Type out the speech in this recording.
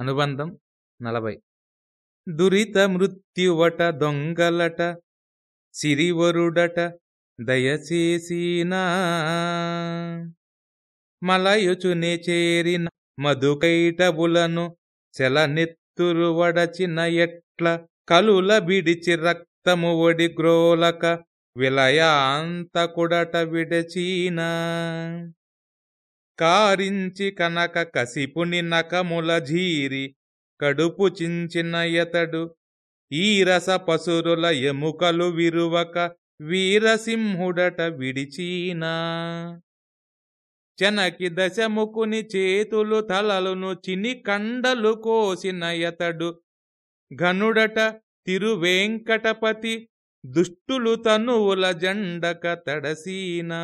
అనుబంధం నలభై. దురిత మృత్యువట దొంగలట సిరివరుడట దయచేసినా మలయుచునే చేరిన మధుకైటబులను చెలనెత్తురు వడచిన ఎట్ల కలుల బిడిచి రక్తము ఒడి గ్రోలక విలయాంతకుడట విడచీనా. కారించి కనక కసిపుని నకముల ఝీరి కడుపు చించిన ఎతడు. ఈరస పసురుల ఎముకలు విరువక వీరసింహుడట విడిచీనా. చెనకి దశముకుని చేతులు తలలును చిని కండలు కోసిన ఎతడు. ఘనుడట తిరువేంకటపతి దుష్టులు తనువుల జండక తడసీనా.